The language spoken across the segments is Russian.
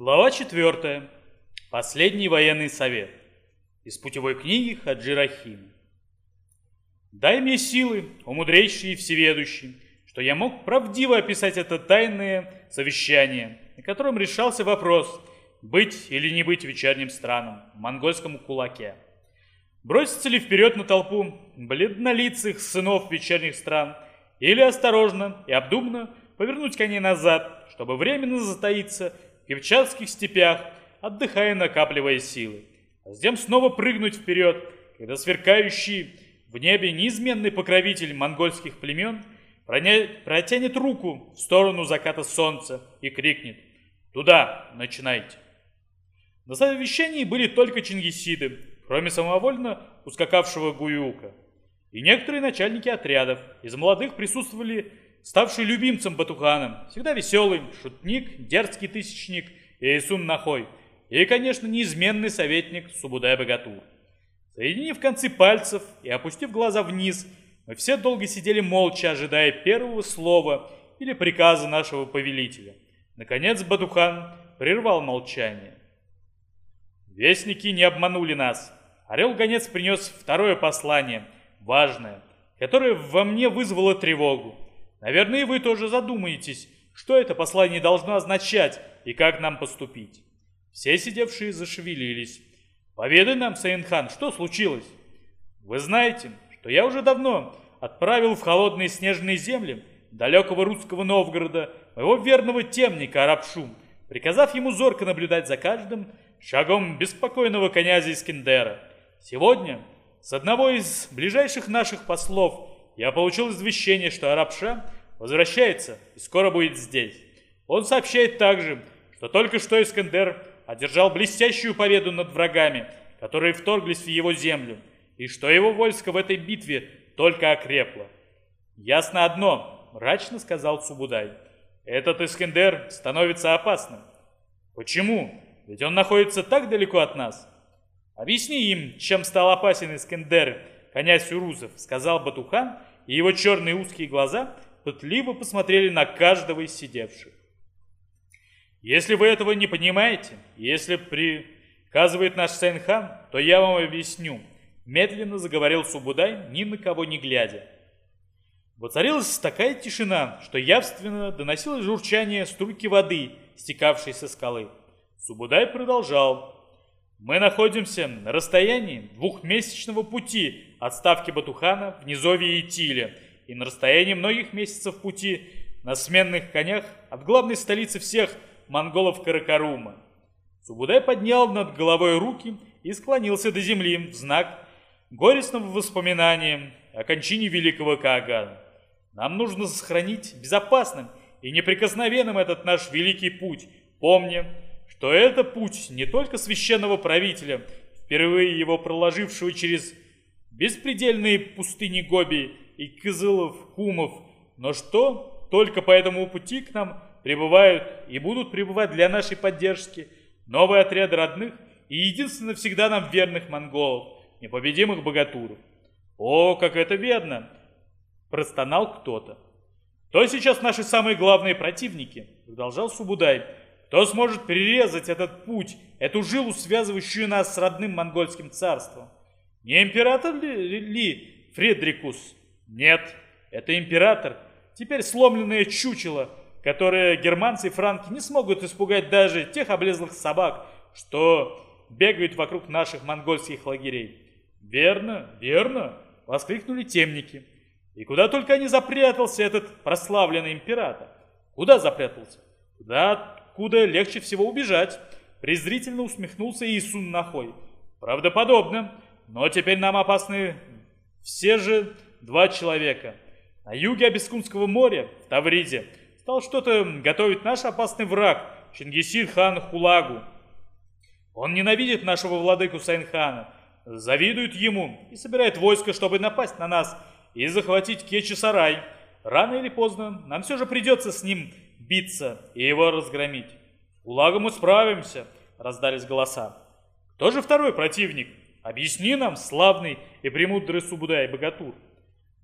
Глава 4. Последний военный совет. Из путевой книги Хаджи Рахим. Дай мне силы, о мудрейший и всеведущий, что я мог правдиво описать это тайное совещание, на котором решался вопрос, быть или не быть вечерним страном в монгольском кулаке. Броситься ли вперед на толпу бледнолицых сынов вечерних стран или осторожно и обдуманно повернуть коней назад, чтобы временно затаиться кипчатских степях, отдыхая, накапливая силы. А затем снова прыгнуть вперед, когда сверкающий в небе неизменный покровитель монгольских племен протянет руку в сторону заката солнца и крикнет «Туда! Начинайте!». На совещании были только чингисиды, кроме самовольно ускакавшего Гуюка. И некоторые начальники отрядов. Из молодых присутствовали ставший любимцем Батухана, всегда веселый, шутник, дерзкий тысячник Иисун Нахой и, конечно, неизменный советник Субудай Богатур. Соединив концы пальцев и опустив глаза вниз, мы все долго сидели молча, ожидая первого слова или приказа нашего повелителя. Наконец Батухан прервал молчание. Вестники не обманули нас. Орел-гонец принес второе послание, важное, которое во мне вызвало тревогу. Наверное, и вы тоже задумаетесь, что это послание должно означать и как нам поступить. Все сидевшие зашевелились. Поведай нам, Сейнхан, что случилось? Вы знаете, что я уже давно отправил в холодные снежные земли далекого русского Новгорода моего верного темника Арабшум, приказав ему зорко наблюдать за каждым шагом беспокойного князя Искендера. Сегодня с одного из ближайших наших послов я получил извещение, что Арабша возвращается и скоро будет здесь. Он сообщает также, что только что Искандер одержал блестящую победу над врагами, которые вторглись в его землю, и что его войско в этой битве только окрепло. «Ясно одно», — мрачно сказал Субудай. «Этот Искандер становится опасным». «Почему? Ведь он находится так далеко от нас». «Объясни им, чем стал опасен Искандер, князь Урузов», — сказал Батухан, и его черные узкие глаза пытливо посмотрели на каждого из сидевших. «Если вы этого не понимаете, если приказывает наш Сейнхан, то я вам объясню», медленно заговорил Субудай, ни на кого не глядя. Воцарилась такая тишина, что явственно доносилось журчание струйки воды, стекавшей со скалы. Субудай продолжал. Мы находимся на расстоянии двухмесячного пути от ставки Батухана в низовье Итиля и на расстоянии многих месяцев пути на сменных конях от главной столицы всех монголов Каракарума. Субудай поднял над головой руки и склонился до земли в знак горестного воспоминания о кончине великого Каагана. Нам нужно сохранить безопасным и неприкосновенным этот наш великий путь, помня, что это путь не только священного правителя, впервые его проложившего через беспредельные пустыни Гоби и Кызылов, Кумов, но что только по этому пути к нам прибывают и будут пребывать для нашей поддержки новые отряды родных и единственно всегда нам верных монголов, непобедимых богатуров. О, как это верно! Простонал кто-то. Кто сейчас наши самые главные противники? Продолжал Субудай. Кто сможет перерезать этот путь, эту жилу, связывающую нас с родным монгольским царством? Не император ли, Фредрикус? Нет, это император, теперь сломленное чучело, которое германцы и франки не смогут испугать даже тех облезлых собак, что бегают вокруг наших монгольских лагерей. «Верно, верно!» — воскликнули темники. И куда только не запрятался этот прославленный император. Куда запрятался? Туда, откуда легче всего убежать, презрительно усмехнулся Иисун Нахой. Правдоподобно, но теперь нам опасны все же два человека. На юге Абискунского моря, в Тавриде, стал что-то готовить наш опасный враг, Чингисид хан Хулагу. Он ненавидит нашего владыку Сайнхана, завидует ему и собирает войско, чтобы напасть на нас и захватить Кечи-Сарай. Рано или поздно нам все же придется с ним биться и его разгромить. Улагом мы справимся, раздались голоса. Кто же второй противник? Объясни нам, славный и премудрый Субудай Богатур.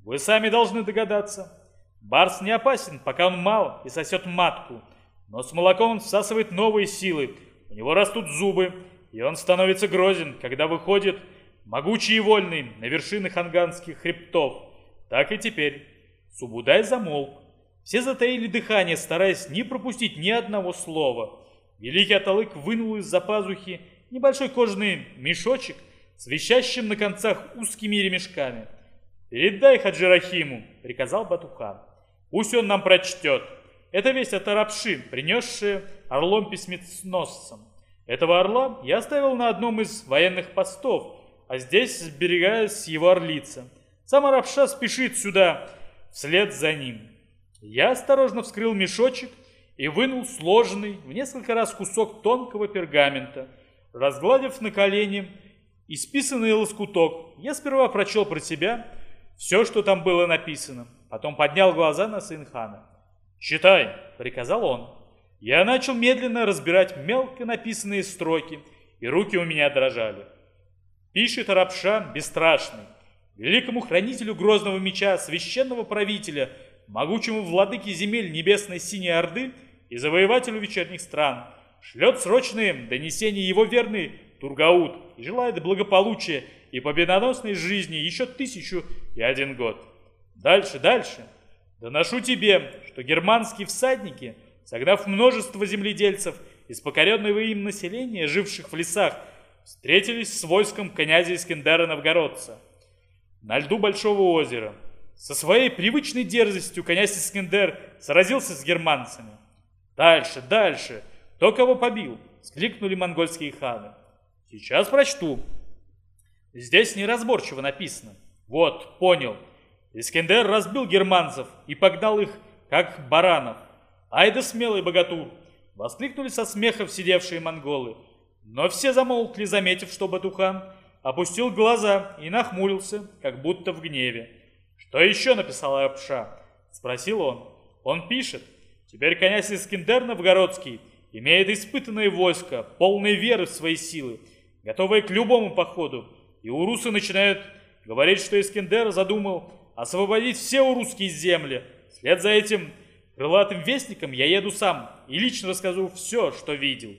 Вы сами должны догадаться. Барс не опасен, пока он мал и сосет матку, но с молоком он всасывает новые силы, у него растут зубы, и он становится грозен, когда выходит могучий и вольный на вершины ханганских хребтов. Так и теперь. Субудай замолк. Все затаили дыхание, стараясь не пропустить ни одного слова. Великий Аталык вынул из-за пазухи небольшой кожаный мешочек с висящим на концах узкими ремешками. «Передай Хаджирахиму», — приказал Батухан. «Пусть он нам прочтет. Это весть от Арабши, принесшая орлом-письмецносцем. Этого орла я оставил на одном из военных постов, а здесь сберегаюсь его орлица. Сам Арабша спешит сюда, вслед за ним. Я осторожно вскрыл мешочек и вынул сложенный в несколько раз кусок тонкого пергамента. Разгладив на колени исписанный лоскуток, я сперва прочел про себя все, что там было написано. Потом поднял глаза на Синхана. «Читай», — приказал он. Я начал медленно разбирать мелко написанные строки, и руки у меня дрожали. Пишет Арабша бесстрашный, великому хранителю грозного меча, священного правителя, могучему владыке земель небесной синей Орды и завоевателю вечерних стран, шлет срочные донесения его верный Тургаут и желает благополучия и победоносной жизни еще тысячу и один год. Дальше, дальше. Доношу тебе, что германские всадники, согнав множество земледельцев из покоренного им населения, живших в лесах, встретились с войском князя Искендера Новгородца на льду Большого озера. Со своей привычной дерзостью князь Искендер сразился с германцами. Дальше, дальше. Кто кого побил? Скликнули монгольские ханы. Сейчас прочту. Здесь неразборчиво написано. Вот, понял. Искендер разбил германцев и погнал их, как баранов. Ай да смелый богатур! Воскликнули со смехом сидевшие монголы. Но все замолкли, заметив, что Батухан опустил глаза и нахмурился, как будто в гневе. «Что еще написал Апша?» – спросил он. «Он пишет. Теперь князь Искендер Новгородский имеет испытанное войско, полное веры в свои силы, готовое к любому походу, и урусы начинают говорить, что Искендер задумал освободить все урусские земли. Вслед за этим крылатым вестником я еду сам и лично расскажу все, что видел».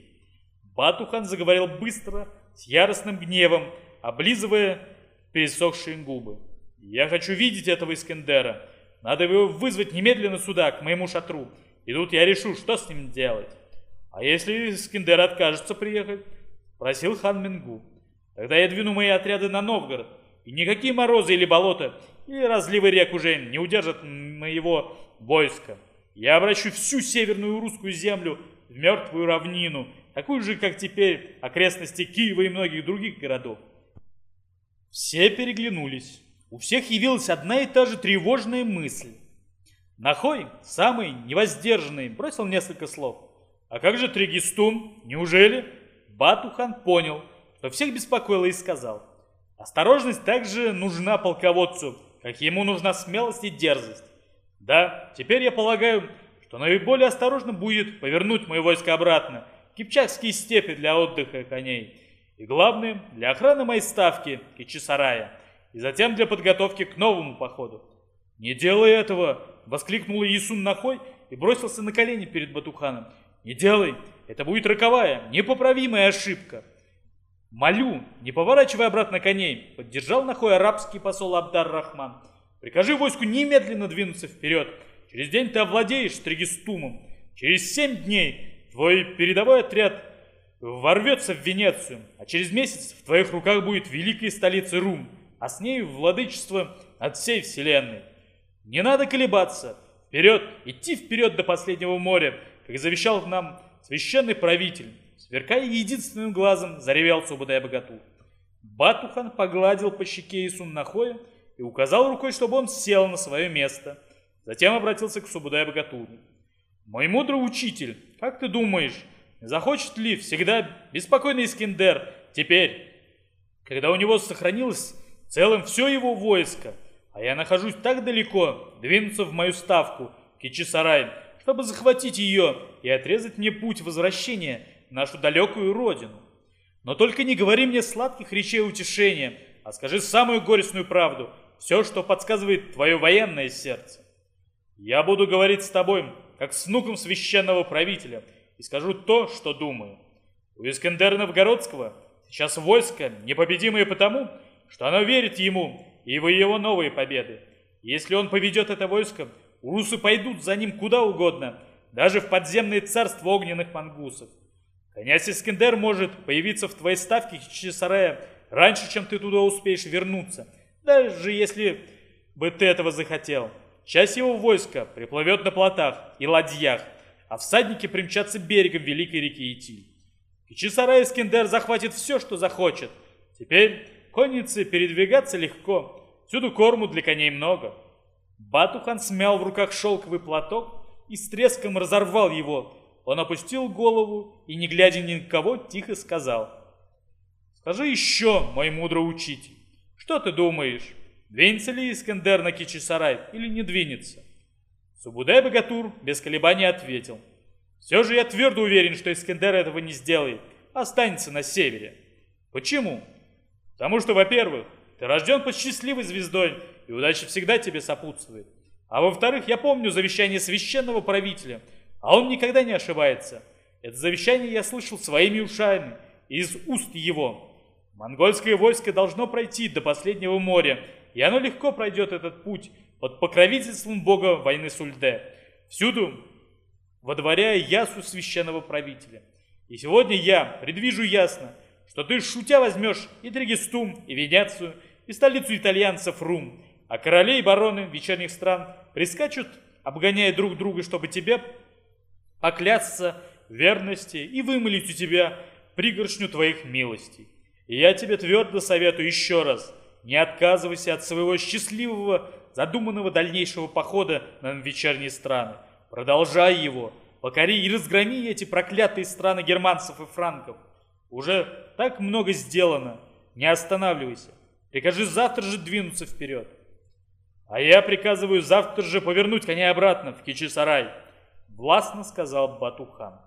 Батухан заговорил быстро, с яростным гневом, облизывая пересохшие губы. «Я хочу видеть этого Искендера. Надо его вызвать немедленно сюда, к моему шатру. И тут я решу, что с ним делать. А если Искендер откажется приехать?» Просил хан Мингу. «Тогда я двину мои отряды на Новгород, и никакие морозы или болота, или разливы рек уже не удержат моего войска. Я обращу всю северную русскую землю в мертвую равнину, такую же, как теперь окрестности Киева и многих других городов. Все переглянулись. У всех явилась одна и та же тревожная мысль. Нахой, самый невоздержанный, бросил несколько слов. «А как же Тригистун? Неужели?» Батухан понял, что всех беспокоило и сказал. «Осторожность также нужна полководцу, как ему нужна смелость и дерзость. Да, теперь я полагаю, что наиболее осторожно будет повернуть мое войско обратно, кипчакские степи для отдыха коней» и главное, для охраны моей ставки Кичисарая, и затем для подготовки к новому походу. «Не делай этого!» — воскликнул Иисун Нахой и бросился на колени перед Батуханом. «Не делай! Это будет роковая, непоправимая ошибка!» «Молю, не поворачивай обратно коней!» — поддержал Нахой арабский посол Абдар-Рахман. «Прикажи войску немедленно двинуться вперед. Через день ты овладеешь Тригистумом. Через семь дней твой передовой отряд ворвется в Венецию, а через месяц в твоих руках будет великая столица Рум, а с ней владычество от всей вселенной. Не надо колебаться, вперед, идти вперед до последнего моря, как завещал нам священный правитель. Сверкая единственным глазом, заревел Субадай Богатур. Батухан погладил по щеке Исуннахоя и указал рукой, чтобы он сел на свое место. Затем обратился к Субудай Богатуру. «Мой мудрый учитель, как ты думаешь, Захочет ли всегда беспокойный Искендер теперь, когда у него сохранилось целым все его войско, а я нахожусь так далеко, двинуться в мою ставку, Кичисарай, чтобы захватить ее и отрезать мне путь возвращения в нашу далекую родину. Но только не говори мне сладких речей утешения, а скажи самую горестную правду, все, что подсказывает твое военное сердце. Я буду говорить с тобой, как с внуком священного правителя – и скажу то, что думаю. У Искандера Новгородского сейчас войско непобедимое потому, что оно верит ему и в его новые победы. Если он поведет это войско, урусы пойдут за ним куда угодно, даже в подземное царство огненных мангусов. Князь Искандер может появиться в твоей ставке Чесарая раньше, чем ты туда успеешь вернуться, даже если бы ты этого захотел. Часть его войска приплывет на плотах и ладьях, а всадники примчатся берегом великой реки Итиль. Кичисарай Искендер захватит все, что захочет. Теперь коннице передвигаться легко, всюду корму для коней много. Батухан смял в руках шелковый платок и с треском разорвал его. Он опустил голову и, не глядя ни на кого, тихо сказал. «Скажи еще, мой мудрый учитель, что ты думаешь, двинется ли Искендер на Кичисарай или не двинется?» Субудай-богатур без колебаний ответил. «Все же я твердо уверен, что Искендер этого не сделает, останется на севере. Почему? Потому что, во-первых, ты рожден под счастливой звездой, и удача всегда тебе сопутствует. А во-вторых, я помню завещание священного правителя, а он никогда не ошибается. Это завещание я слышал своими ушами, из уст его. Монгольское войско должно пройти до последнего моря, и оно легко пройдет этот путь под покровительством бога войны Сульде, всюду водворяя ясу священного правителя. И сегодня я предвижу ясно, что ты шутя возьмешь и Дрегестум, и Венецию, и столицу итальянцев Рум, а короли и бароны вечерних стран прискачут, обгоняя друг друга, чтобы тебе поклясться верности и вымолить у тебя пригоршню твоих милостей. И я тебе твердо советую еще раз, не отказывайся от своего счастливого, задуманного дальнейшего похода на вечерние страны. Продолжай его, покори и разгроми эти проклятые страны германцев и франков. Уже так много сделано, не останавливайся. Прикажи завтра же двинуться вперед. А я приказываю завтра же повернуть коня обратно в Кичисарай, властно сказал Батухан.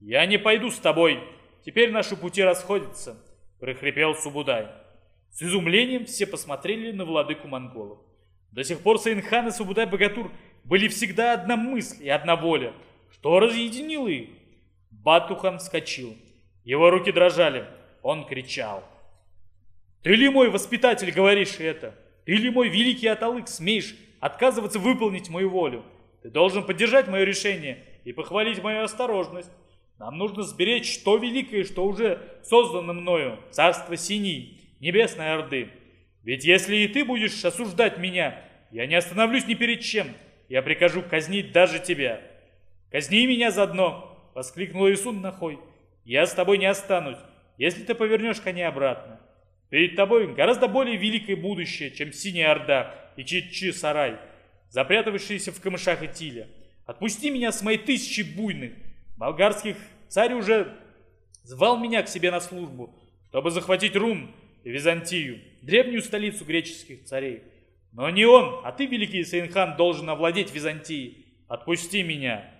Я не пойду с тобой, теперь наши пути расходятся, прохрипел Субудай. С изумлением все посмотрели на владыку монголов. До сих пор Сайнхан и Субудай-Богатур были всегда одна мысль и одна воля. Что разъединило их? Батухан вскочил. Его руки дрожали. Он кричал. «Ты ли мой воспитатель говоришь это? Ты ли мой великий Аталык смеешь отказываться выполнить мою волю? Ты должен поддержать мое решение и похвалить мою осторожность. Нам нужно сберечь то великое, что уже создано мною, царство Синий, Небесной Орды. Ведь если и ты будешь осуждать меня, я не остановлюсь ни перед чем. Я прикажу казнить даже тебя. Казни меня заодно, воскликнул Исун Нахой. Я с тобой не останусь, если ты повернешь коня обратно. Перед тобой гораздо более великое будущее, чем Синяя Орда и Чичи-Сарай, запрятавшиеся в камышах и тиле. Отпусти меня с моей тысячи буйных. Болгарских царь уже звал меня к себе на службу, чтобы захватить Рум и Византию, древнюю столицу греческих царей. Но не он, а ты, великий Сейнхан, должен овладеть Византией. Отпусти меня.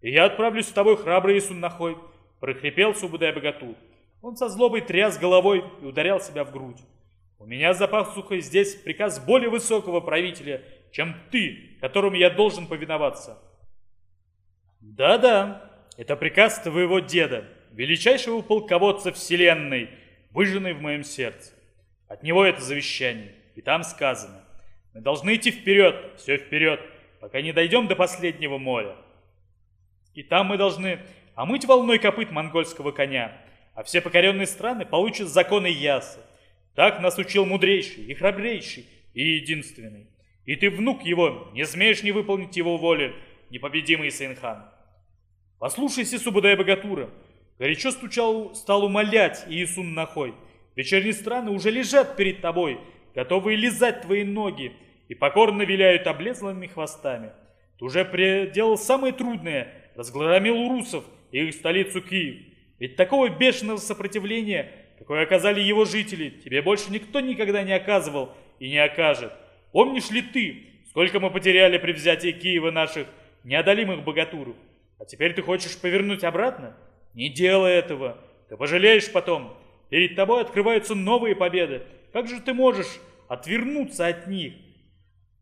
И я отправлюсь с тобой, храбрый Исуннахой, прохрипел Субудай-Богатур. Он со злобой тряс головой и ударял себя в грудь. У меня за пасухой здесь приказ более высокого правителя, чем ты, которому я должен повиноваться. Да-да, это приказ твоего деда, величайшего полководца вселенной, выжженный в моем сердце. От него это завещание, и там сказано. Мы должны идти вперед, все вперед, пока не дойдем до последнего моря. И там мы должны омыть волной копыт монгольского коня, а все покоренные страны получат законы Ясы. Так нас учил мудрейший и храбрейший и единственный. И ты, внук его, не смеешь не выполнить его волю, непобедимый Сейнхан. Послушайся, Субудай Богатура. Горячо стучал, стал умолять Иисун Нахой. Вечерние страны уже лежат перед тобой, готовые лизать твои ноги, и покорно виляют облезлыми хвостами. Ты уже пределал самое трудное, разгромил урусов и их столицу Киев. Ведь такого бешеного сопротивления, какое оказали его жители, тебе больше никто никогда не оказывал и не окажет. Помнишь ли ты, сколько мы потеряли при взятии Киева наших неодолимых богатуров? А теперь ты хочешь повернуть обратно? Не делай этого. Ты пожалеешь потом. Перед тобой открываются новые победы. Как же ты можешь отвернуться от них?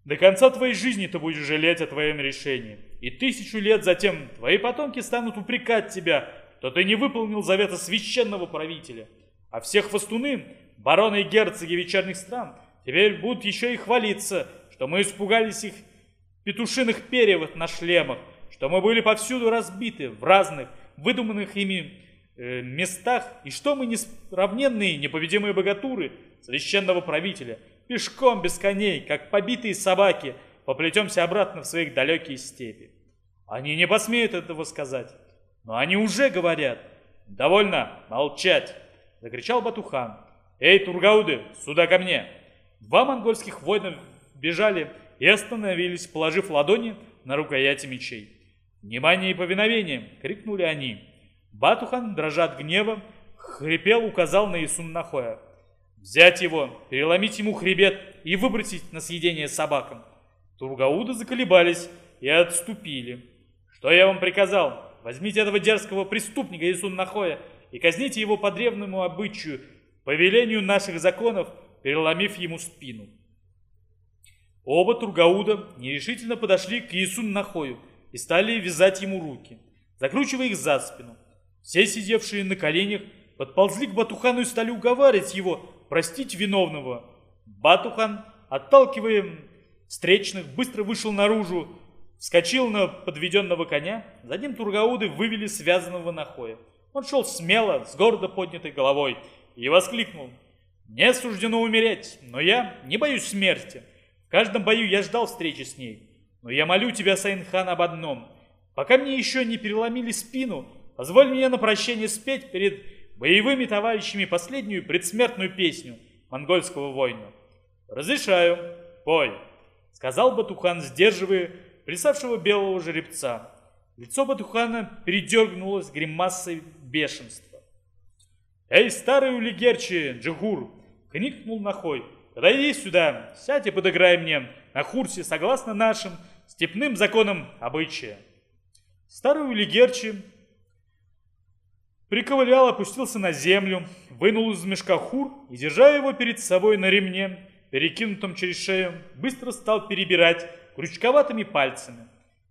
До конца твоей жизни ты будешь жалеть о твоем решении. И тысячу лет затем твои потомки станут упрекать тебя в то ты не выполнил завета священного правителя. А все хвостуны, бароны и герцоги вечерних стран, теперь будут еще и хвалиться, что мы испугались их петушиных перьев на шлемах, что мы были повсюду разбиты в разных, выдуманных ими э, местах, и что мы несравненные, непобедимые богатуры священного правителя, пешком без коней, как побитые собаки, поплетемся обратно в своих далекие степи. Они не посмеют этого сказать, но они уже говорят. «Довольно молчать!» — закричал Батухан. «Эй, Тургауды, сюда ко мне!» Два монгольских воина бежали и остановились, положив ладони на рукояти мечей. «Внимание и повиновение!» — крикнули они. Батухан, дрожа от гнева, хрипел, указал на Исун-Нахоя. «Взять его, переломить ему хребет и выбросить на съедение собакам!» Тургауды заколебались и отступили. «Что я вам приказал? Возьмите этого дерзкого преступника Исун-Нахоя и казните его по древнему обычаю, по велению наших законов, переломив ему спину». Оба Тургауда нерешительно подошли к Исун-Нахою и стали вязать ему руки, закручивая их за спину. Все сидевшие на коленях подползли к Батухану и стали уговаривать его простить виновного. Батухан, отталкивая встречных, быстро вышел наружу, вскочил на подведенного коня, за ним Тургауды вывели связанного Нахоя. Он шел смело, с гордо поднятой головой, и воскликнул. «Мне суждено умереть, но я не боюсь смерти. В каждом бою я ждал встречи с ней. Но я молю тебя, Сайнхан, об одном. Пока мне еще не переломили спину, позволь мне на прощание спеть перед боевыми товарищами последнюю предсмертную песню монгольского воина. «Разрешаю, пой», — сказал Батухан, сдерживая плясавшего белого жеребца. Лицо Батухана передергнулось гримасой бешенства. «Эй, старый улигерчи, Джихур!» — крикнул Нахой. «Подойди сюда, сядь и подыграй мне на хурсе согласно нашим степным законам обычая». Старый улигерчи приковылял, опустился на землю, вынул из мешка хур и, держа его перед собой на ремне, перекинутом через шею, быстро стал перебирать крючковатыми пальцами.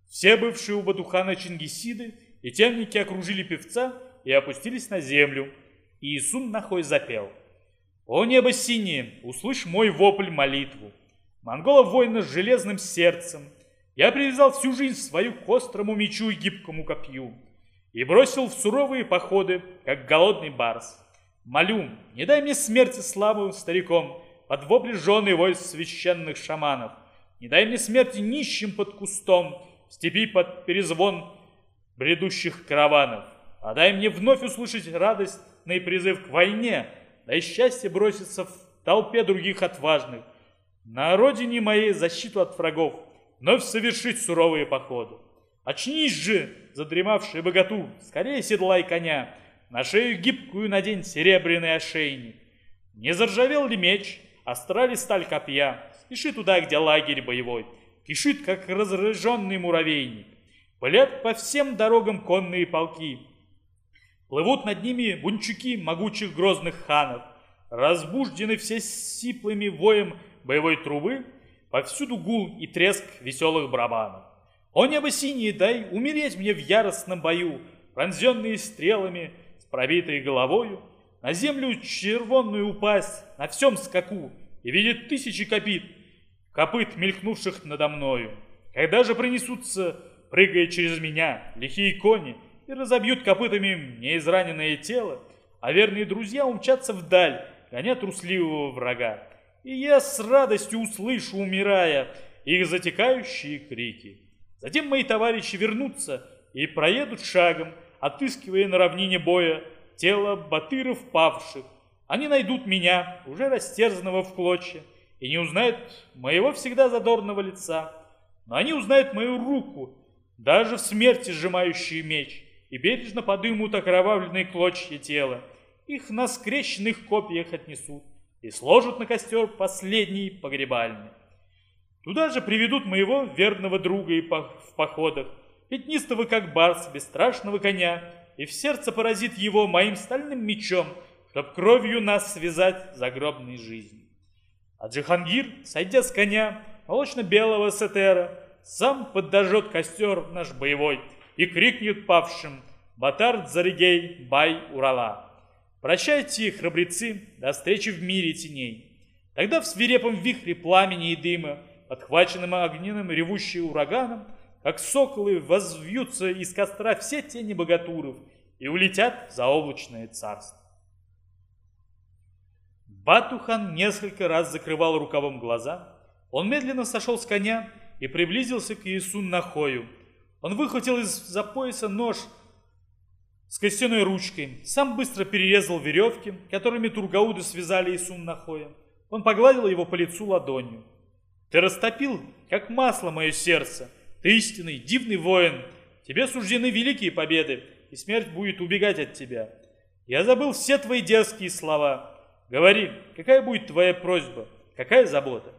Все бывшие у Бадухана Чингисиды и темники окружили певца и опустились на землю. И Иисун нахой запел. «О небо синее, услышь мой вопль молитву! Монголов воина с железным сердцем, я привязал всю жизнь свою к острому мечу и гибкому копью и бросил в суровые походы, как голодный барс. Молю, не дай мне смерти слабым стариком под вопли жены войск священных шаманов — не дай мне смерти нищим под кустом, в степи под перезвон бредущих караванов. А дай мне вновь услышать радостный призыв к войне, дай счастье броситься в толпе других отважных. На родине моей защиту от врагов, вновь совершить суровые походы. Очнись же, задремавший богатур, скорее седлай коня, на шею гибкую надень серебряный ошейник. Не заржавел ли меч, остра ли сталь копья, Спеши туда, где лагерь боевой. Кишит, как разряженный муравейник. Пылят по всем дорогам конные полки. Плывут над ними бунчуки могучих грозных ханов. Разбуждены все сиплыми воем боевой трубы. Повсюду гул и треск веселых барабанов. О небо синее, дай умереть мне в яростном бою, пронзенные стрелами, с пробитой головою, на землю червонную упасть, на всем скаку, и видит тысячи копит, копыт, мелькнувших надо мною. Когда же принесутся, прыгая через меня, лихие кони и разобьют копытами неизраненное тело, а верные друзья умчатся вдаль, гоня трусливого врага. И я с радостью услышу, умирая, их затекающие крики. Затем мои товарищи вернутся и проедут шагом, отыскивая на равнине боя тело батыров павших. Они найдут меня, уже растерзанного в клочья, и не узнают моего всегда задорного лица, но они узнают мою руку, даже в смерти сжимающую меч, и бережно подымут окровавленные клочья тела. Их на скрещенных копьях отнесут и сложат на костер последний погребальный. Туда же приведут моего верного друга и в походах, пятнистого как барс, бесстрашного коня, и в сердце поразит его моим стальным мечом, чтоб кровью нас связать загробной жизнью. А Джихангир, сойдя с коня, молочно-белого сетера, сам подожжет костер наш боевой и крикнет павшим Батард Заригей Бай Урала. Прощайте, храбрецы, до встречи в мире теней. Тогда в свирепом вихре пламени и дыма, подхваченным огненным ревущим ураганом, как соколы возвьются из костра все тени богатуров и улетят в заоблачное царство. Батухан несколько раз закрывал рукавом глаза. Он медленно сошел с коня и приблизился к Иисун Нахою. Он выхватил из-за пояса нож с костяной ручкой, сам быстро перерезал веревки, которыми тургауды связали Исун Нахоя. Он погладил его по лицу ладонью. «Ты растопил, как масло, мое сердце. Ты истинный, дивный воин. Тебе суждены великие победы, и смерть будет убегать от тебя. Я забыл все твои детские слова. Говори, какая будет твоя просьба, какая забота?»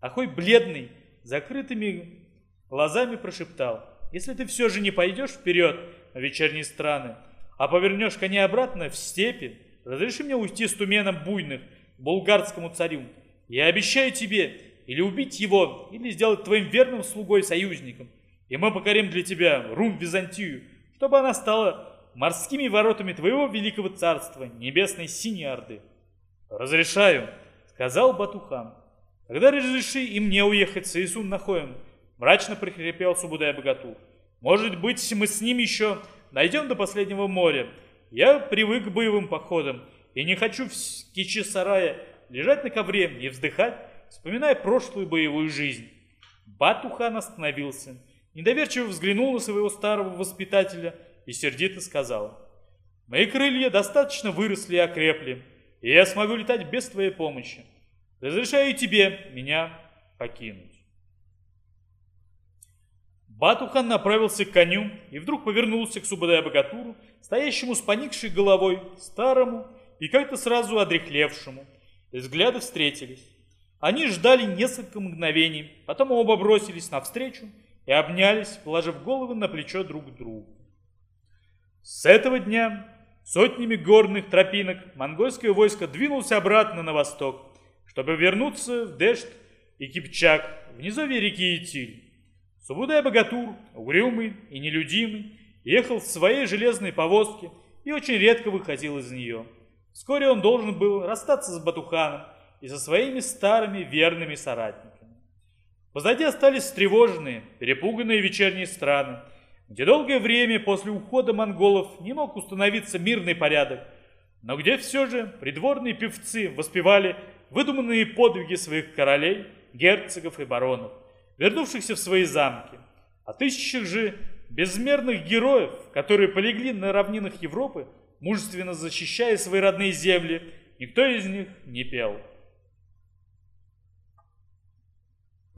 Ахой бледный, закрытыми глазами прошептал. «Если ты все же не пойдешь вперед на вечерние страны, а повернешь коня обратно в степи, разреши мне уйти с туменом буйных к булгарскому царю. Я обещаю тебе или убить его, или сделать твоим верным слугой-союзником, и мы покорим для тебя Рум Византию, чтобы она стала морскими воротами твоего великого царства, небесной синей орды. «Разрешаю», — сказал Батухан. «Тогда разреши и мне уехать с Иисун Нахоем», — мрачно прихрипел Субудай Богатур. «Может быть, мы с ним еще Дойдем до последнего моря. Я привык к боевым походам и не хочу в Кичи-сарае лежать на ковре и вздыхать, вспоминая прошлую боевую жизнь. Батухан остановился, недоверчиво взглянул на своего старого воспитателя и сердито сказал, «Мои крылья достаточно выросли и окрепли, и я смогу летать без твоей помощи. Разрешаю тебе меня покинуть». Батухан направился к коню и вдруг повернулся к Субадай-богатуру, стоящему с поникшей головой, старому и как-то сразу одрехлевшему. И взгляды встретились. Они ждали несколько мгновений, потом оба бросились навстречу и обнялись, положив головы на плечо друг другу. С этого дня сотнями горных тропинок монгольское войско двинулось обратно на восток, чтобы вернуться в Дешт и Кипчак, в реки Итиль. Субудай Богатур, угрюмый и нелюдимый, ехал в своей железной повозке и очень редко выходил из нее. Вскоре он должен был расстаться с Батуханом и со своими старыми верными соратниками. Позади остались встревоженные, перепуганные вечерние страны, где долгое время после ухода монголов не мог установиться мирный порядок, но где все же придворные певцы воспевали выдуманные подвиги своих королей, герцогов и баронов вернувшихся в свои замки, о тысячах же безмерных героев, которые полегли на равнинах Европы, мужественно защищая свои родные земли, никто из них не пел.